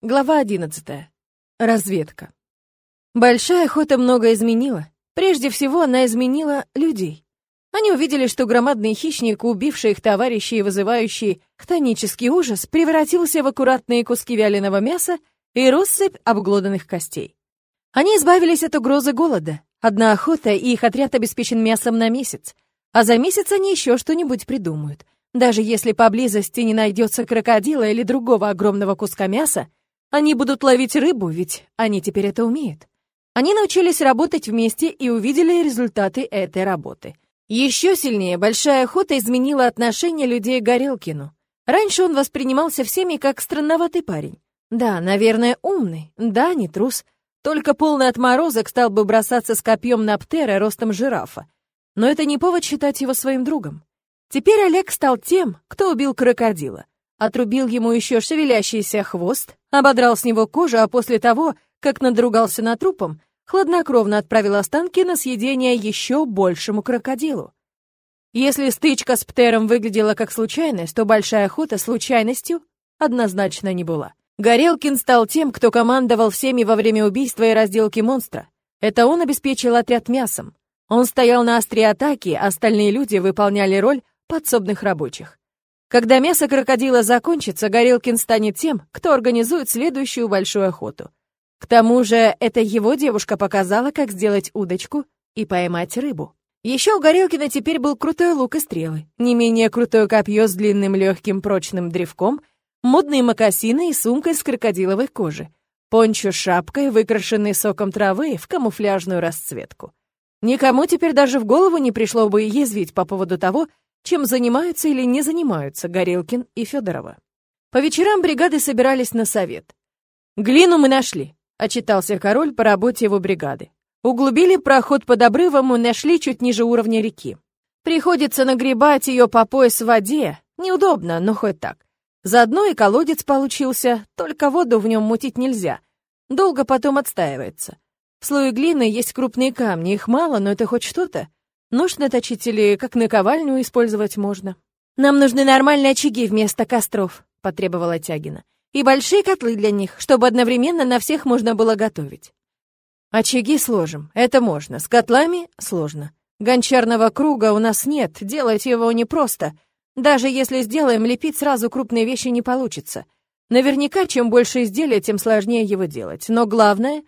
Глава 11. Разведка. Большая охота много изменила. Прежде всего, она изменила людей. Они увидели, что громадный хищник, убивший их товарищей и вызывающий хтонический ужас, превратился в аккуратные куски вяленого мяса и россыпь обглоданных костей. Они избавились от угрозы голода. Одна охота, и их отряд обеспечен мясом на месяц. А за месяц они еще что-нибудь придумают. Даже если поблизости не найдется крокодила или другого огромного куска мяса, они будут ловить рыбу, ведь они теперь это умеют. Они научились работать вместе и увидели результаты этой работы. Еще сильнее большая охота изменила отношение людей к Горелкину. Раньше он воспринимался всеми как странноватый парень. Да, наверное, умный, да, не трус. Только полный отморозок стал бы бросаться с копьем на птера ростом жирафа. Но это не повод считать его своим другом. Теперь Олег стал тем, кто убил крокодила отрубил ему еще шевелящийся хвост, ободрал с него кожу, а после того, как надругался над трупом, хладнокровно отправил останки на съедение еще большему крокодилу. Если стычка с Птером выглядела как случайность, то большая охота случайностью однозначно не была. Горелкин стал тем, кто командовал всеми во время убийства и разделки монстра. Это он обеспечил отряд мясом. Он стоял на острие атаки, а остальные люди выполняли роль подсобных рабочих. Когда мясо крокодила закончится, Горелкин станет тем, кто организует следующую большую охоту. К тому же, это его девушка показала, как сделать удочку и поймать рыбу. Еще у Горелкина теперь был крутой лук и стрелы, не менее крутое копье с длинным легким прочным древком, модные мокасины и сумка из крокодиловой кожи, пончо с шапкой, выкрашенной соком травы в камуфляжную расцветку. Никому теперь даже в голову не пришло бы язвить по поводу того, чем занимаются или не занимаются Горелкин и Федорова. По вечерам бригады собирались на совет. «Глину мы нашли», — отчитался король по работе его бригады. «Углубили проход под обрывом и нашли чуть ниже уровня реки. Приходится нагребать ее по пояс в воде. Неудобно, но хоть так. Заодно и колодец получился, только воду в нем мутить нельзя. Долго потом отстаивается. В слое глины есть крупные камни, их мало, но это хоть что-то. Нож наточить или как наковальню использовать можно. Нам нужны нормальные очаги вместо костров, потребовала Тягина. И большие котлы для них, чтобы одновременно на всех можно было готовить. Очаги сложим, это можно. С котлами сложно. Гончарного круга у нас нет, делать его непросто. Даже если сделаем, лепить сразу крупные вещи не получится. Наверняка, чем больше изделия, тем сложнее его делать. Но главное,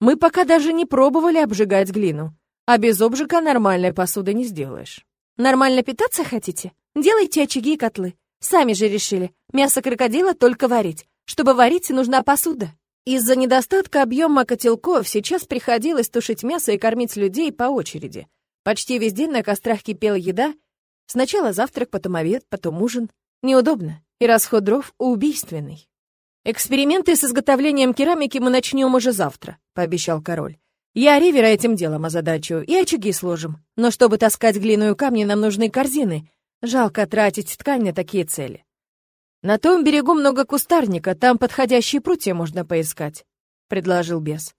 мы пока даже не пробовали обжигать глину. А без обжига нормальной посуды не сделаешь. Нормально питаться хотите? Делайте очаги и котлы. Сами же решили, мясо крокодила только варить. Чтобы варить, нужна посуда. Из-за недостатка объема котелков сейчас приходилось тушить мясо и кормить людей по очереди. Почти весь день на кострах кипела еда. Сначала завтрак, потом обед, потом ужин. Неудобно, и расход дров убийственный. «Эксперименты с изготовлением керамики мы начнем уже завтра», — пообещал король. Я Ривера этим делом озадачу и очаги сложим. Но чтобы таскать глину и камни, нам нужны корзины. Жалко тратить ткань на такие цели. На том берегу много кустарника, там подходящие прутья можно поискать, предложил бес.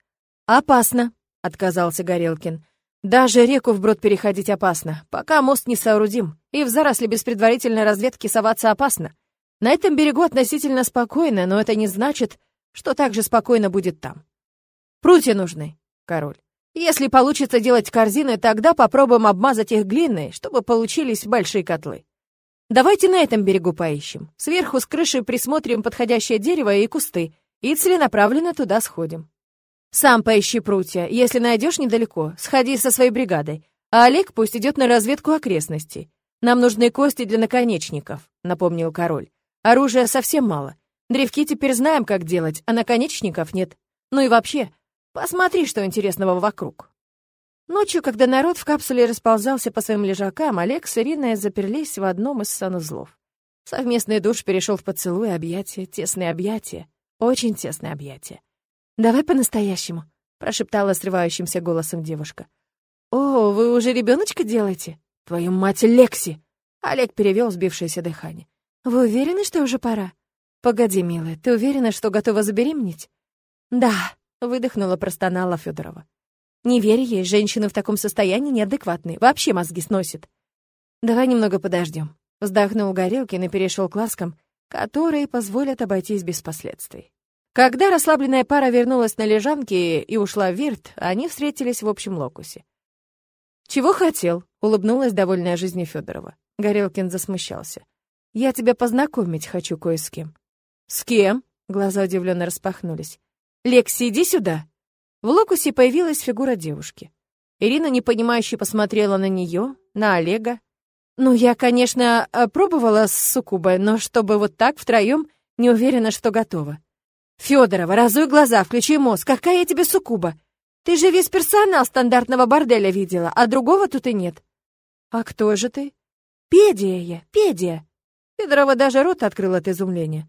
Опасно, отказался Горелкин. Даже реку вброд переходить опасно, пока мост не соорудим, и в заросли без предварительной разведки соваться опасно. На этом берегу относительно спокойно, но это не значит, что так же спокойно будет там. Прутья нужны, король. Если получится делать корзины, тогда попробуем обмазать их глиной, чтобы получились большие котлы. Давайте на этом берегу поищем. Сверху с крыши присмотрим подходящее дерево и кусты, и целенаправленно туда сходим. Сам поищи прутья. Если найдешь недалеко, сходи со своей бригадой. А Олег пусть идет на разведку окрестностей. Нам нужны кости для наконечников, напомнил король. Оружия совсем мало. Древки теперь знаем, как делать, а наконечников нет. Ну и вообще, Посмотри, что интересного вокруг. Ночью, когда народ в капсуле расползался по своим лежакам, Олег с Ириной заперлись в одном из санузлов. Совместный душ перешел в поцелуй, объятия, тесные объятия, очень тесные объятия. «Давай по-настоящему», — прошептала срывающимся голосом девушка. «О, вы уже ребеночка делаете? Твою мать, Лекси!» Олег перевел сбившееся дыхание. «Вы уверены, что уже пора?» «Погоди, милая, ты уверена, что готова забеременеть?» «Да», Выдохнула, простонала Федорова. Не верь ей, женщины в таком состоянии неадекватные, вообще мозги сносит. Давай немного подождем. Вздохнул Горелкин и перешел к ласкам, которые позволят обойтись без последствий. Когда расслабленная пара вернулась на лежанке и ушла в вирт, они встретились в общем локусе. «Чего хотел?» — улыбнулась довольная жизнью Федорова. Горелкин засмущался. «Я тебя познакомить хочу кое с кем». «С кем?» — глаза удивленно распахнулись. «Лекси, иди сюда!» В локусе появилась фигура девушки. Ирина непонимающе посмотрела на нее, на Олега. «Ну, я, конечно, э, пробовала с суккубой, но чтобы вот так втроем, не уверена, что готова». «Федорова, разуй глаза, включи мозг. Какая я тебе суккуба? Ты же весь персонал стандартного борделя видела, а другого тут и нет». «А кто же ты?» «Педия я, Педия». Федорова даже рот открыла от изумления.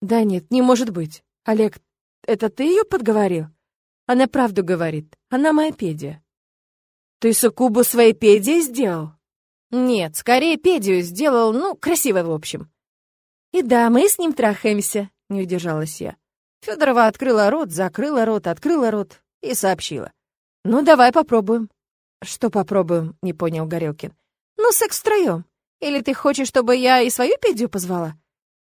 «Да нет, не может быть. Олег, это ты ее подговорил?» Она правду говорит. Она моя педия. Ты суккубу своей педией сделал? Нет, скорее педию сделал, ну, красиво в общем. И да, мы с ним трахаемся, не удержалась я. Федорова открыла рот, закрыла рот, открыла рот и сообщила. «Ну, давай попробуем». «Что попробуем?» — не понял Горелкин. «Ну, секс втроем. Или ты хочешь, чтобы я и свою педию позвала?»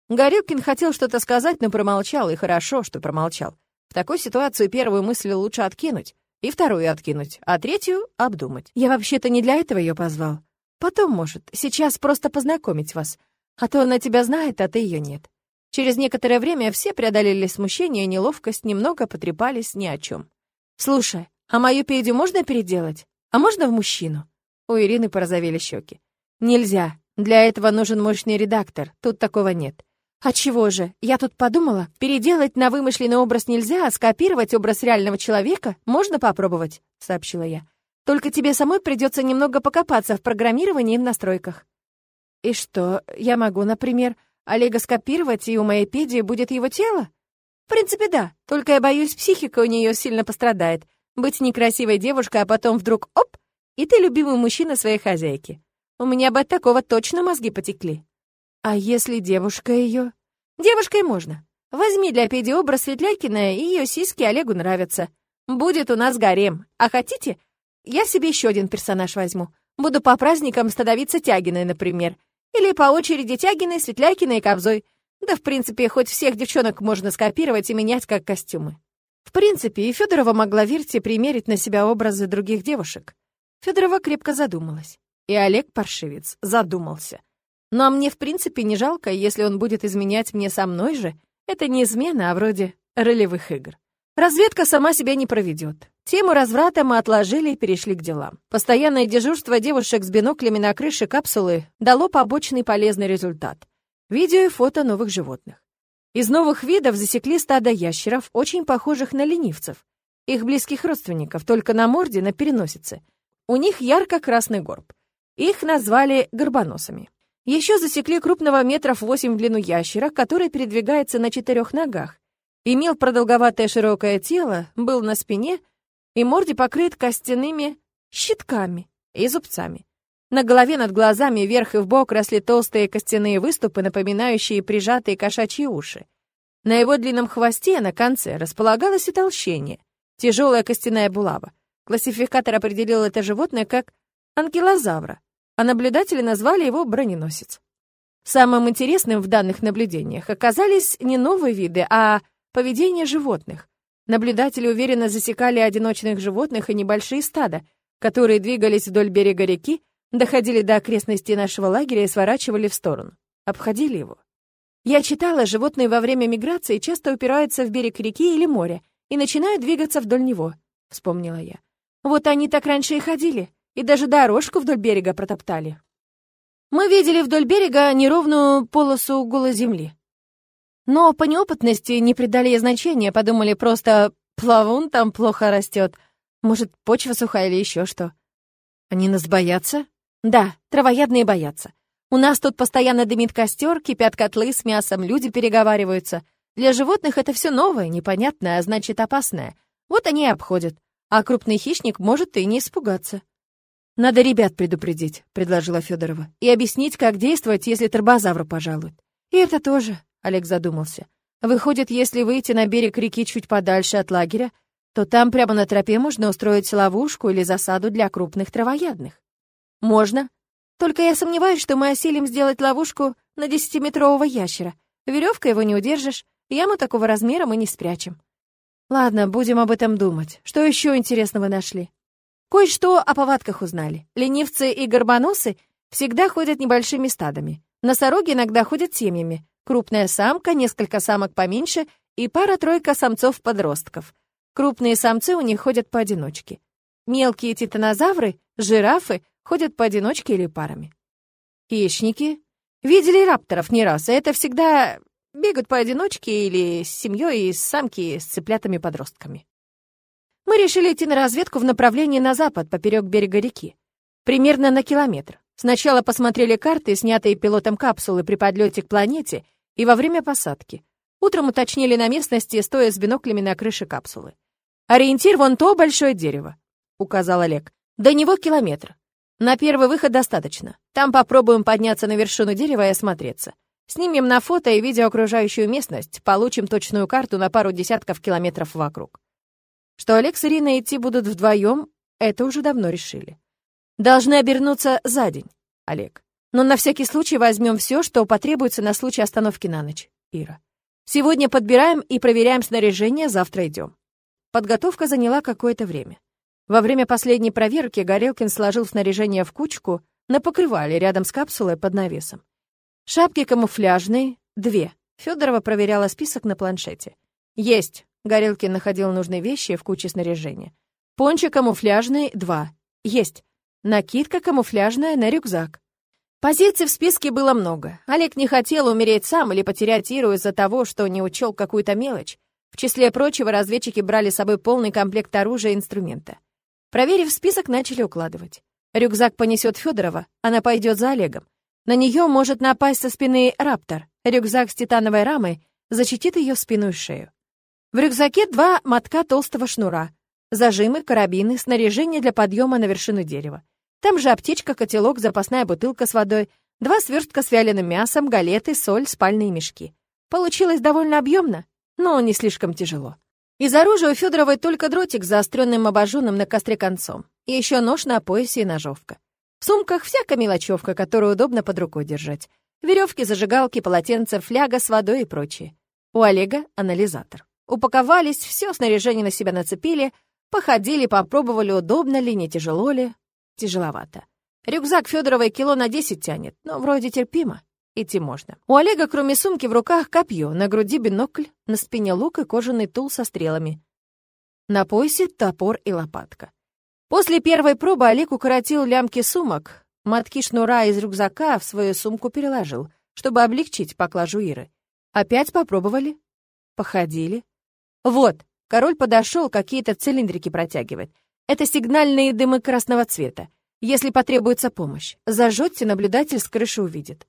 Горелкин хотел что-то сказать, но промолчал, и хорошо, что промолчал. В такой ситуации первую мысль лучше откинуть, и вторую откинуть, а третью — обдумать. Я вообще-то не для этого ее позвал. Потом, может, сейчас просто познакомить вас. А то она тебя знает, а ты ее нет. Через некоторое время все преодолели смущение и неловкость, немного потрепались ни о чем. «Слушай, а мою педию можно переделать? А можно в мужчину?» У Ирины порозовели щеки. «Нельзя. Для этого нужен мощный редактор. Тут такого нет. «А чего же? Я тут подумала, переделать на вымышленный образ нельзя, а скопировать образ реального человека можно попробовать», — сообщила я. «Только тебе самой придется немного покопаться в программировании и в настройках». «И что, я могу, например, Олега скопировать, и у моей педии будет его тело?» «В принципе, да. Только я боюсь, психика у нее сильно пострадает. Быть некрасивой девушкой, а потом вдруг оп, и ты любимый мужчина своей хозяйки. У меня бы от такого точно мозги потекли». А если девушка ее? Девушкой можно. Возьми для Педи образ Светлякина, и ее сиськи Олегу нравятся. Будет у нас гарем. А хотите, я себе еще один персонаж возьму. Буду по праздникам становиться Тягиной, например. Или по очереди Тягиной, Светлякиной и Кобзой. Да, в принципе, хоть всех девчонок можно скопировать и менять как костюмы. В принципе, и Федорова могла Вирте примерить на себя образы других девушек. Федорова крепко задумалась. И Олег Паршивец задумался. А мне в принципе не жалко, если он будет изменять мне со мной же. Это не измена, а вроде ролевых игр. Разведка сама себя не проведет. Тему разврата мы отложили и перешли к делам. Постоянное дежурство девушек с биноклями на крыше капсулы дало побочный полезный результат. Видео и фото новых животных. Из новых видов засекли стадо ящеров, очень похожих на ленивцев. Их близких родственников, только на морде, на переносице. У них ярко-красный горб. Их назвали горбоносами. Еще засекли крупного метров восемь в длину ящера, который передвигается на четырех ногах. Имел продолговатое широкое тело, был на спине и морде покрыт костяными щитками и зубцами. На голове над глазами вверх и вбок росли толстые костяные выступы, напоминающие прижатые кошачьи уши. На его длинном хвосте на конце располагалось утолщение, тяжелая костяная булава. Классификатор определил это животное как анкилозавра а наблюдатели назвали его броненосец. Самым интересным в данных наблюдениях оказались не новые виды, а поведение животных. Наблюдатели уверенно засекали одиночных животных и небольшие стада, которые двигались вдоль берега реки, доходили до окрестностей нашего лагеря и сворачивали в сторону. Обходили его. Я читала, животные во время миграции часто упираются в берег реки или моря и начинают двигаться вдоль него, вспомнила я. Вот они так раньше и ходили и даже дорожку вдоль берега протоптали. Мы видели вдоль берега неровную полосу голой земли. Но по неопытности не придали ей значения, подумали просто «плавун там плохо растет. Может, почва сухая или еще что». Они нас боятся? Да, травоядные боятся. У нас тут постоянно дымит костер, кипят котлы с мясом, люди переговариваются. Для животных это все новое, непонятное, а значит опасное. Вот они и обходят. А крупный хищник может и не испугаться. «Надо ребят предупредить», — предложила Федорова, «и объяснить, как действовать, если торбозавр пожалует». «И это тоже», — Олег задумался. «Выходит, если выйти на берег реки чуть подальше от лагеря, то там прямо на тропе можно устроить ловушку или засаду для крупных травоядных». «Можно. Только я сомневаюсь, что мы осилим сделать ловушку на десятиметрового ящера. Веревкой его не удержишь. Яму такого размера мы не спрячем. Ладно, будем об этом думать. Что еще интересного нашли? Кое-что о повадках узнали. Ленивцы и горбоносы всегда ходят небольшими стадами. Носороги иногда ходят семьями. Крупная самка, несколько самок поменьше и пара-тройка самцов-подростков. Крупные самцы у них ходят поодиночке. Мелкие титанозавры, жирафы ходят поодиночке или парами. Хищники. Видели рапторов не раз, и это всегда бегают поодиночке или с семьей и самки с цыплятами-подростками. Мы решили идти на разведку в направлении на запад, поперек берега реки. Примерно на километр. Сначала посмотрели карты, снятые пилотом капсулы при подлете к планете и во время посадки. Утром уточнили на местности, стоя с биноклями на крыше капсулы. «Ориентир вон то большое дерево», — указал Олег. «До него километр. На первый выход достаточно. Там попробуем подняться на вершину дерева и осмотреться. Снимем на фото и видео окружающую местность, получим точную карту на пару десятков километров вокруг. Что Олег с Ириной идти будут вдвоем, это уже давно решили. Должны обернуться за день, Олег. Но на всякий случай возьмем все, что потребуется на случай остановки на ночь, Ира. Сегодня подбираем и проверяем снаряжение, завтра идем. Подготовка заняла какое-то время. Во время последней проверки Горелкин сложил снаряжение в кучку на покрывале рядом с капсулой под навесом. Шапки камуфляжные — две. Федорова проверяла список на планшете. Есть. Горелкин находил нужные вещи в куче снаряжения. Пончик камуфляжный — два. Есть. Накидка камуфляжная на рюкзак. Позиций в списке было много. Олег не хотел умереть сам или потерять Иру из-за того, что не учел какую-то мелочь. В числе прочего, разведчики брали с собой полный комплект оружия и инструмента. Проверив список, начали укладывать. Рюкзак понесет Федорова, она пойдет за Олегом. На нее может напасть со спины раптор. Рюкзак с титановой рамой защитит ее спину и шею. В рюкзаке два мотка толстого шнура, зажимы, карабины, снаряжение для подъема на вершину дерева. Там же аптечка, котелок, запасная бутылка с водой, два свертка с вяленым мясом, галеты, соль, спальные мешки. Получилось довольно объемно, но не слишком тяжело. Из оружия у Федоровой только дротик с заостренным абажуном на костре концом, и еще нож на поясе и ножовка. В сумках всякая мелочевка, которую удобно под рукой держать. Веревки, зажигалки, полотенца, фляга с водой и прочее. У Олега анализатор. Упаковались, все снаряжение на себя нацепили, походили, попробовали, удобно ли, не тяжело ли. Тяжеловато. Рюкзак Федоровой кило на 10 тянет, но вроде терпимо. Идти можно. У Олега, кроме сумки, в руках копье, на груди бинокль, на спине лук и кожаный тул со стрелами. На поясе топор и лопатка. После первой пробы Олег укоротил лямки сумок, мотки шнура из рюкзака в свою сумку переложил, чтобы облегчить поклажу Иры. Опять попробовали, походили. Вот, король подошел, какие-то цилиндрики протягивает. Это сигнальные дымы красного цвета. Если потребуется помощь, зажжете, наблюдатель с крыши увидит.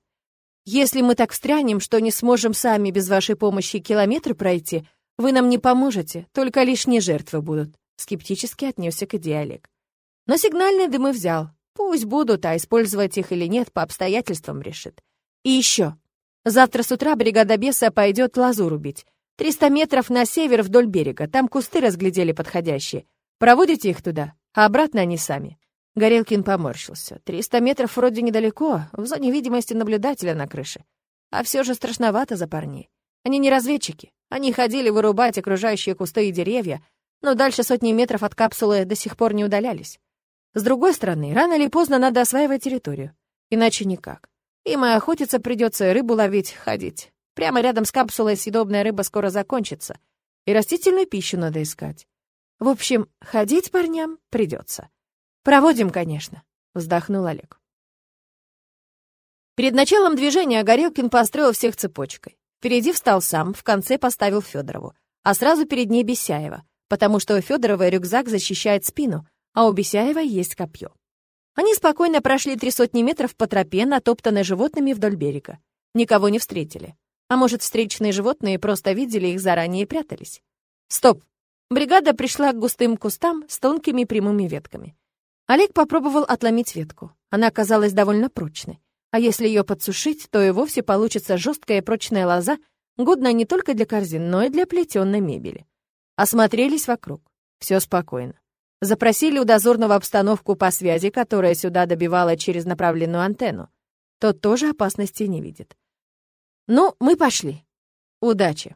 Если мы так встрянем, что не сможем сами без вашей помощи километры пройти, вы нам не поможете, только лишние жертвы будут», — скептически отнесся к идее Олег. Но сигнальные дымы взял. Пусть будут, а использовать их или нет, по обстоятельствам решит. И еще. Завтра с утра бригада беса пойдет лазу рубить. Триста метров на север вдоль берега, там кусты разглядели подходящие. Проводите их туда, а обратно они сами». Горелкин поморщился. «Триста метров вроде недалеко, в зоне видимости наблюдателя на крыше. А все же страшновато за парней. Они не разведчики. Они ходили вырубать окружающие кусты и деревья, но дальше сотни метров от капсулы до сих пор не удалялись. С другой стороны, рано или поздно надо осваивать территорию. Иначе никак. Им и охотиться придется, рыбу ловить, ходить. Прямо рядом с капсулой съедобная рыба скоро закончится. И растительную пищу надо искать. В общем, ходить парням придется. Проводим, конечно, вздохнул Олег. Перед началом движения Горелкин построил всех цепочкой. Впереди встал сам, в конце поставил Федорову, а сразу перед ней Бесяева, потому что у Федоровой рюкзак защищает спину, а у Бесяева есть копье. Они спокойно прошли три сотни метров по тропе, натоптанной животными вдоль берега. Никого не встретили. А может, встречные животные просто видели их заранее и прятались. Стоп! Бригада пришла к густым кустам с тонкими прямыми ветками. Олег попробовал отломить ветку. Она оказалась довольно прочной. А если ее подсушить, то и вовсе получится жесткая и прочная лоза, годная не только для корзин, но и для плетенной мебели. Осмотрелись вокруг. Все спокойно. Запросили у дозорного обстановку по связи, которая сюда добивала через направленную антенну. Тот тоже опасности не видит. Ну, мы пошли. Удачи.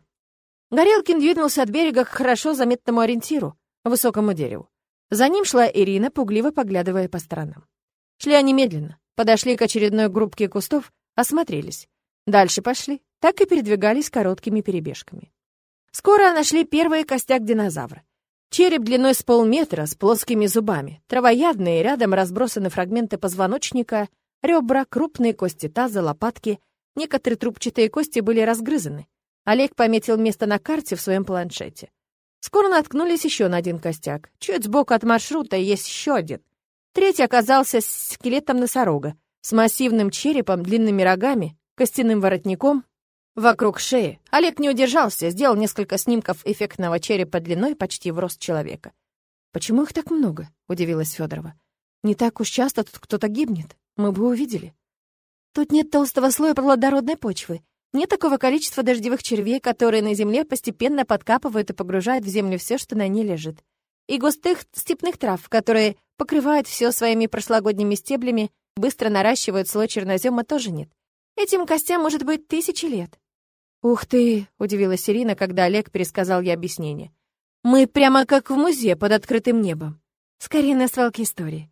Горелкин двинулся от берега к хорошо заметному ориентиру, высокому дереву. За ним шла Ирина, пугливо поглядывая по сторонам. Шли они медленно, подошли к очередной группке кустов, осмотрелись. Дальше пошли, так и передвигались короткими перебежками. Скоро нашли первый костяк динозавра. Череп длиной с полметра, с плоскими зубами, травоядные, рядом разбросаны фрагменты позвоночника, ребра, крупные кости таза, лопатки. Некоторые трубчатые кости были разгрызаны. Олег пометил место на карте в своем планшете. Скоро наткнулись еще на один костяк. Чуть сбоку от маршрута есть еще один. Третий оказался скелетом носорога, с массивным черепом, длинными рогами, костяным воротником вокруг шеи. Олег не удержался, сделал несколько снимков эффектного черепа длиной почти в рост человека. «Почему их так много?» — удивилась Федорова. «Не так уж часто тут кто-то гибнет. Мы бы увидели». «Тут нет толстого слоя плодородной почвы. Нет такого количества дождевых червей, которые на земле постепенно подкапывают и погружают в землю все, что на ней лежит. И густых степных трав, которые покрывают все своими прошлогодними стеблями, быстро наращивают слой чернозема, тоже нет. Этим костям может быть тысячи лет. «Ух ты!» — удивилась Ирина, когда Олег пересказал ей объяснение. «Мы прямо как в музее под открытым небом. Скорее на свалке истории».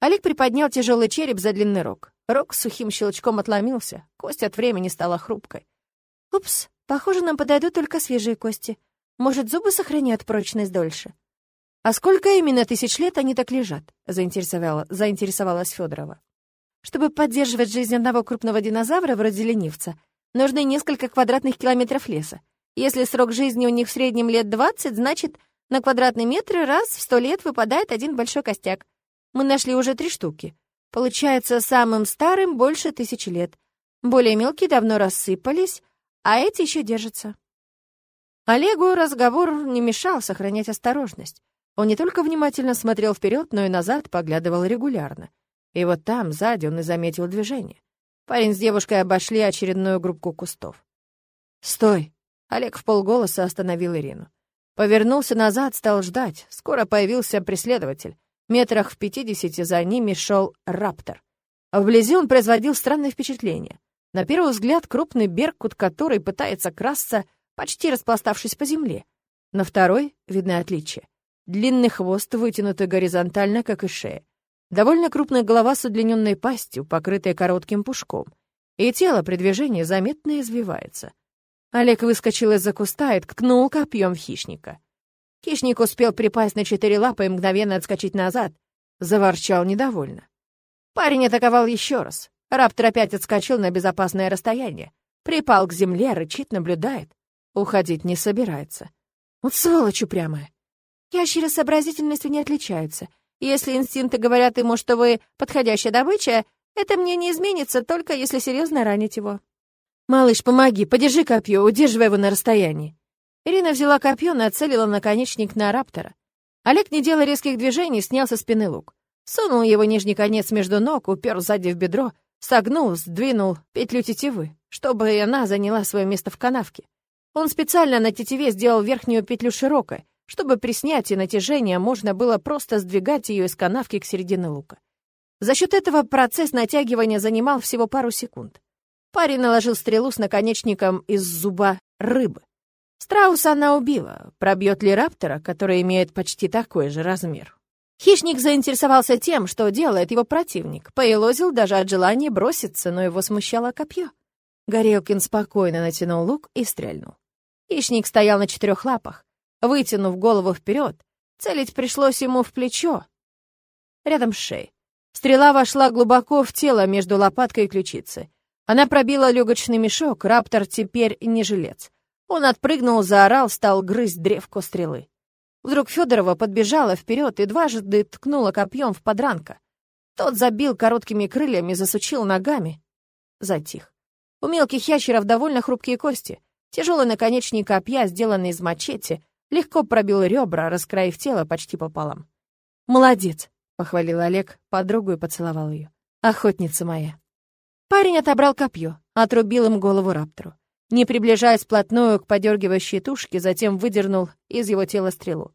Олег приподнял тяжелый череп за длинный рог. Рог сухим щелчком отломился, кость от времени стала хрупкой. «Упс, похоже, нам подойдут только свежие кости. Может, зубы сохраняют прочность дольше?» «А сколько именно тысяч лет они так лежат?» — заинтересовала, заинтересовалась Федорова. «Чтобы поддерживать жизнь одного крупного динозавра вроде ленивца, нужны несколько квадратных километров леса. Если срок жизни у них в среднем лет 20, значит, на квадратный метр раз в сто лет выпадает один большой костяк. Мы нашли уже три штуки. Получается, самым старым больше тысячи лет. Более мелкие давно рассыпались, а эти еще держатся. Олегу разговор не мешал сохранять осторожность. Он не только внимательно смотрел вперед, но и назад поглядывал регулярно. И вот там, сзади, он и заметил движение. Парень с девушкой обошли очередную группку кустов. «Стой!» — Олег в полголоса остановил Ирину. Повернулся назад, стал ждать. Скоро появился преследователь. Метрах в пятидесяти за ними шел раптор. Вблизи он производил странное впечатление. На первый взгляд крупный беркут, который пытается красться, почти распластавшись по земле. На второй видны отличия. Длинный хвост, вытянутый горизонтально, как и шея. Довольно крупная голова с удлиненной пастью, покрытая коротким пушком. И тело при движении заметно извивается. Олег выскочил из-за куста и ткнул копьем в хищника. Хищник успел припасть на четыре лапы и мгновенно отскочить назад. Заворчал недовольно. Парень атаковал еще раз. Раптор опять отскочил на безопасное расстояние. Припал к земле, рычит, наблюдает. Уходить не собирается. Вот сволочь упрямая. Ящеры сообразительностью не отличаются. Если инстинкты говорят ему, что вы подходящая добыча, это мне не изменится, только если серьезно ранить его. «Малыш, помоги, подержи копье, удерживай его на расстоянии». Ирина взяла копье, нацелила наконечник на раптора. Олег, не делая резких движений, снял со спины лук. Сунул его нижний конец между ног, упер сзади в бедро, согнул, сдвинул петлю тетивы, чтобы она заняла свое место в канавке. Он специально на тетиве сделал верхнюю петлю широкой, чтобы при снятии натяжения можно было просто сдвигать ее из канавки к середине лука. За счет этого процесс натягивания занимал всего пару секунд. Парень наложил стрелу с наконечником из зуба рыбы. Страуса она убила. Пробьет ли раптора, который имеет почти такой же размер? Хищник заинтересовался тем, что делает его противник. Поелозил даже от желания броситься, но его смущало копье. Горелкин спокойно натянул лук и стрельнул. Хищник стоял на четырех лапах, вытянув голову вперед. Целить пришлось ему в плечо, рядом с шеей. Стрела вошла глубоко в тело между лопаткой и ключицей. Она пробила легочный мешок, раптор теперь не жилец. Он отпрыгнул, заорал, стал грызть древко стрелы. Вдруг Федорова подбежала вперед и дважды ткнула копьем в подранка. Тот забил короткими крыльями, засучил ногами. Затих. У мелких ящеров довольно хрупкие кости. Тяжелый наконечник копья, сделанный из мачете, легко пробил ребра, раскроив тело почти пополам. «Молодец!» — похвалил Олег подругу и поцеловал ее. «Охотница моя!» Парень отобрал копье, отрубил им голову раптору не приближаясь вплотную к подергивающей тушке, затем выдернул из его тела стрелу.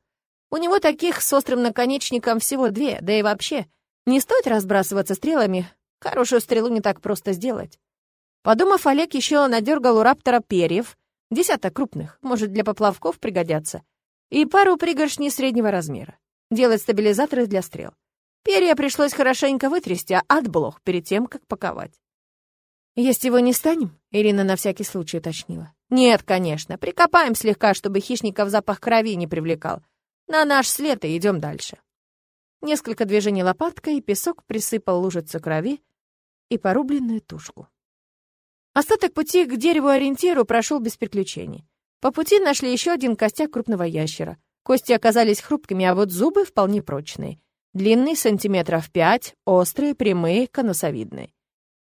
У него таких с острым наконечником всего две, да и вообще, не стоит разбрасываться стрелами, хорошую стрелу не так просто сделать. Подумав, Олег еще надергал у раптора перьев, Десяток крупных, может, для поплавков пригодятся. И пару пригоршней среднего размера. Делать стабилизаторы для стрел. Перья пришлось хорошенько вытрясти от блох перед тем, как паковать. «Есть его не станем?» — Ирина на всякий случай уточнила. «Нет, конечно. Прикопаем слегка, чтобы хищников запах крови не привлекал. На наш след и идем дальше». Несколько движений лопаткой, и песок присыпал лужицу крови и порубленную тушку. Остаток пути к дереву-ориентиру прошел без приключений. По пути нашли еще один костяк крупного ящера. Кости оказались хрупкими, а вот зубы вполне прочные. Длинные сантиметров пять, острые, прямые, конусовидные.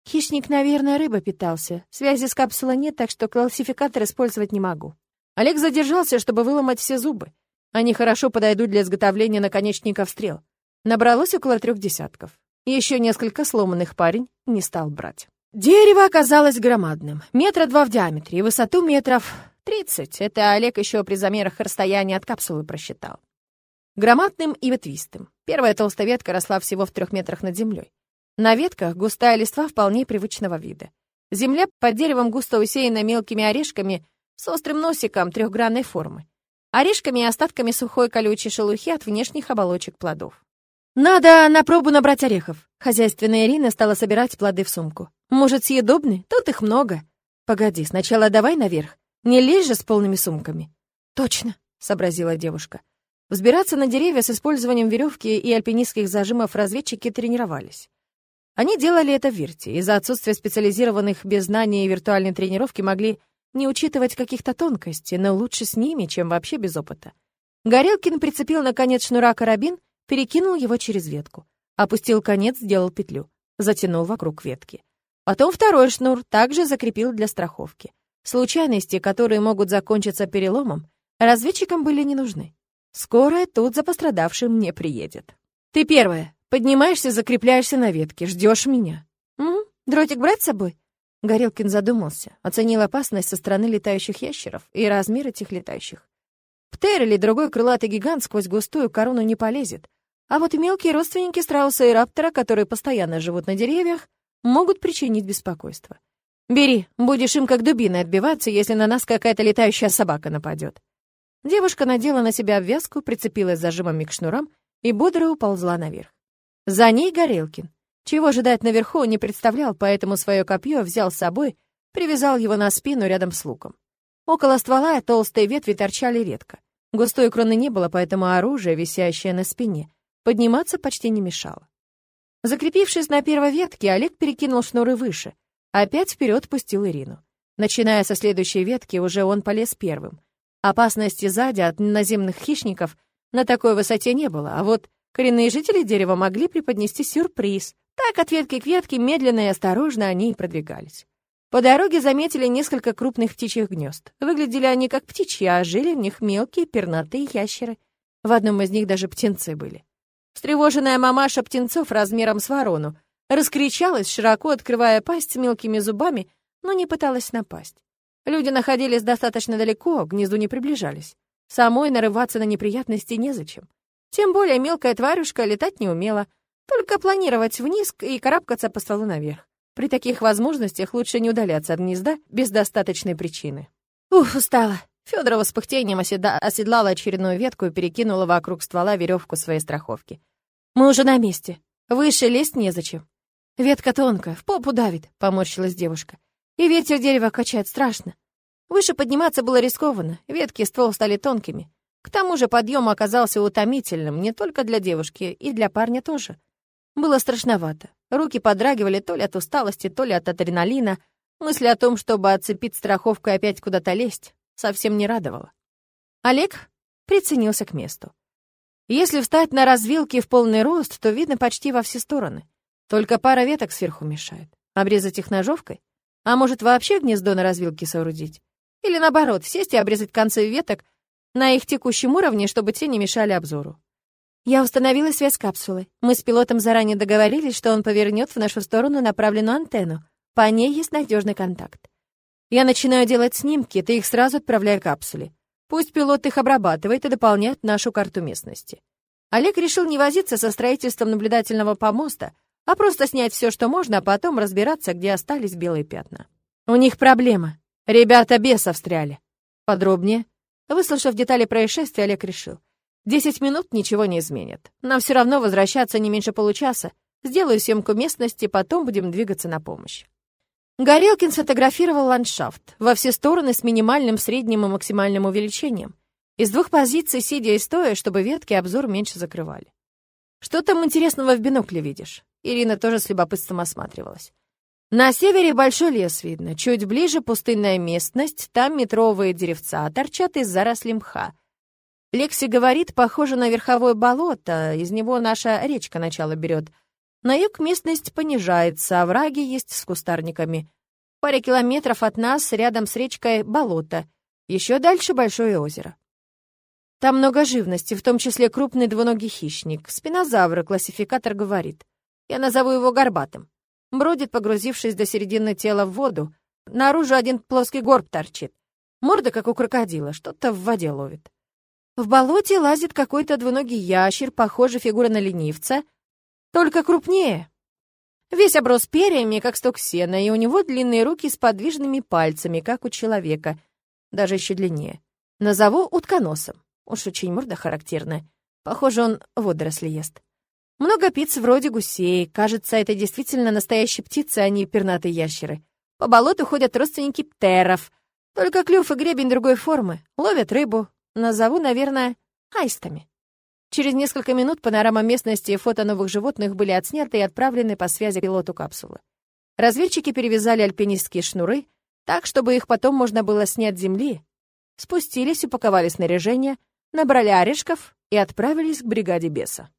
Хищник, наверное, рыба питался. Связи с капсулой нет, так что классификатор использовать не могу. Олег задержался, чтобы выломать все зубы. Они хорошо подойдут для изготовления наконечников стрел. Набралось около трех десятков. Еще несколько сломанных парень не стал брать. Дерево оказалось громадным. Метра два в диаметре и высоту метров тридцать. Это Олег еще при замерах расстояния от капсулы просчитал. Громадным и ветвистым. Первая толстая ветка росла всего в трех метрах над землей. На ветках густая листва вполне привычного вида. Земля под деревом густо усеяна мелкими орешками с острым носиком трехгранной формы. Орешками и остатками сухой колючей шелухи от внешних оболочек плодов. «Надо на пробу набрать орехов». Хозяйственная Ирина стала собирать плоды в сумку. «Может, съедобны? Тут их много». «Погоди, сначала давай наверх. Не лезь же с полными сумками». «Точно», — сообразила девушка. Взбираться на деревья с использованием веревки и альпинистских зажимов разведчики тренировались. Они делали это в Вирте. Из-за отсутствия специализированных без знаний и виртуальной тренировки могли не учитывать каких-то тонкостей, но лучше с ними, чем вообще без опыта. Горелкин прицепил на конец шнура карабин — перекинул его через ветку. Опустил конец, сделал петлю. Затянул вокруг ветки. Потом второй шнур также закрепил для страховки. Случайности, которые могут закончиться переломом, разведчикам были не нужны. Скорая тут за пострадавшим не приедет. Ты первая. Поднимаешься, закрепляешься на ветке, ждешь меня. Угу. Дротик брать с собой? Горелкин задумался, оценил опасность со стороны летающих ящеров и размер этих летающих. Птер или другой крылатый гигант сквозь густую корону не полезет, а вот мелкие родственники страуса и раптора, которые постоянно живут на деревьях, могут причинить беспокойство. Бери, будешь им как дубиной отбиваться, если на нас какая-то летающая собака нападет. Девушка надела на себя обвязку, прицепилась зажимами к шнурам и бодро уползла наверх. За ней Горелкин. Чего ждать наверху не представлял, поэтому свое копье взял с собой, привязал его на спину рядом с луком. Около ствола толстые ветви торчали редко. Густой кроны не было, поэтому оружие, висящее на спине, подниматься почти не мешало. Закрепившись на первой ветке, Олег перекинул шнуры выше, опять вперед пустил Ирину. Начиная со следующей ветки, уже он полез первым. Опасности сзади от наземных хищников на такой высоте не было, а вот коренные жители дерева могли преподнести сюрприз. Так от ветки к ветке медленно и осторожно они и продвигались. По дороге заметили несколько крупных птичьих гнезд. Выглядели они как птичьи, а жили в них мелкие пернатые ящеры. В одном из них даже птенцы были. Встревоженная мамаша птенцов размером с ворону раскричалась, широко открывая пасть мелкими зубами, но не пыталась напасть. Люди находились достаточно далеко, к гнезду не приближались. Самой нарываться на неприятности незачем. Тем более мелкая тварюшка летать не умела, только планировать вниз и карабкаться по стволу наверх. При таких возможностях лучше не удаляться от гнезда без достаточной причины. Ух, устала. Федорова с пыхтением оседлала очередную ветку и перекинула вокруг ствола веревку своей страховки. «Мы уже на месте. Выше лезть незачем». «Ветка тонкая, в попу давит», — поморщилась девушка. «И ветер дерева качает страшно. Выше подниматься было рискованно, ветки и ствол стали тонкими. К тому же подъем оказался утомительным не только для девушки, и для парня тоже. Было страшновато. Руки подрагивали то ли от усталости, то ли от адреналина. Мысль о том, чтобы отцепить страховку и опять куда-то лезть, совсем не радовало. Олег приценился к месту. Если встать на развилке в полный рост, то видно почти во все стороны. Только пара веток сверху мешает. Обрезать их ножовкой? А может, вообще гнездо на развилке соорудить? Или наоборот, сесть и обрезать концы веток на их текущем уровне, чтобы те не мешали обзору. Я установила связь с капсулой. Мы с пилотом заранее договорились, что он повернет в нашу сторону направленную антенну. По ней есть надежный контакт. Я начинаю делать снимки, ты их сразу отправляй капсуле. Пусть пилот их обрабатывает и дополняет нашу карту местности. Олег решил не возиться со строительством наблюдательного помоста, а просто снять все, что можно, а потом разбираться, где остались белые пятна. У них проблема. Ребята беса встряли. Подробнее. Выслушав детали происшествия, Олег решил. Десять минут ничего не изменит. Нам все равно возвращаться не меньше получаса. Сделаю съемку местности, потом будем двигаться на помощь. Горелкин сфотографировал ландшафт во все стороны с минимальным, средним и максимальным увеличением. Из двух позиций, сидя и стоя, чтобы ветки обзор меньше закрывали. «Что там интересного в бинокле видишь?» Ирина тоже с любопытством осматривалась. На севере большой лес видно, чуть ближе пустынная местность, там метровые деревца торчат из зарослей мха. Лекси говорит, похоже на верховое болото, из него наша речка начало берет. На юг местность понижается, овраги есть с кустарниками. Паре километров от нас, рядом с речкой, болото. Еще дальше большое озеро. Там много живности, в том числе крупный двуногий хищник. Спинозавр, классификатор говорит. Я назову его горбатым. Бродит, погрузившись до середины тела в воду. Наружу один плоский горб торчит. Морда, как у крокодила, что-то в воде ловит. В болоте лазит какой-то двуногий ящер, похожий фигура на ленивца, только крупнее. Весь оброс перьями, как сток сена, и у него длинные руки с подвижными пальцами, как у человека, даже еще длиннее. Назову утконосом. Уж очень морда характерная. Похоже, он водоросли ест. Много птиц вроде гусей. Кажется, это действительно настоящие птицы, а не пернатые ящеры. По болоту ходят родственники птеров. Только клюв и гребень другой формы. Ловят рыбу. Назову, наверное, аистами. Через несколько минут панорама местности и фото новых животных были отсняты и отправлены по связи пилоту капсулы. Разведчики перевязали альпинистские шнуры, так, чтобы их потом можно было снять с земли. Спустились, упаковали снаряжение, набрали орешков и отправились к бригаде беса.